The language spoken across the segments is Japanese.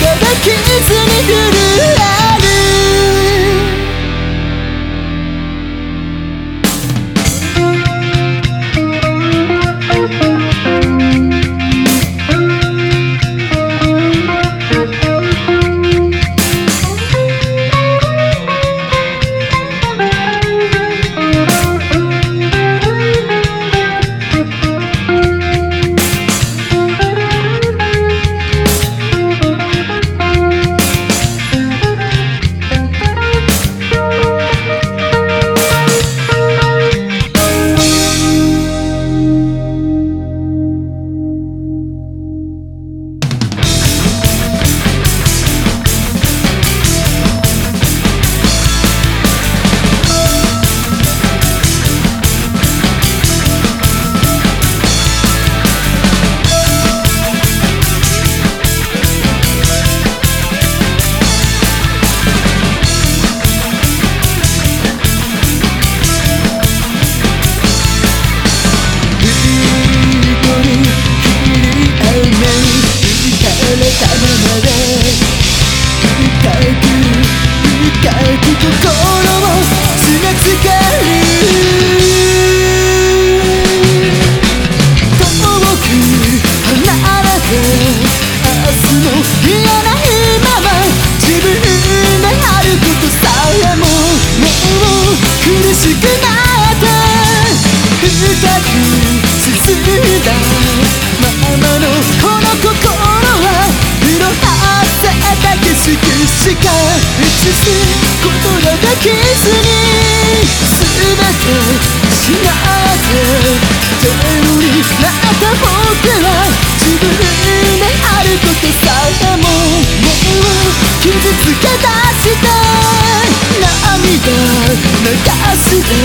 が傷に触るしか映すことができずに全て失ってゼロになった僕は自分であることさえももう傷つけ出して涙流して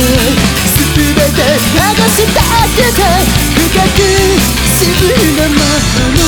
全て流しだけで深く沈んだまま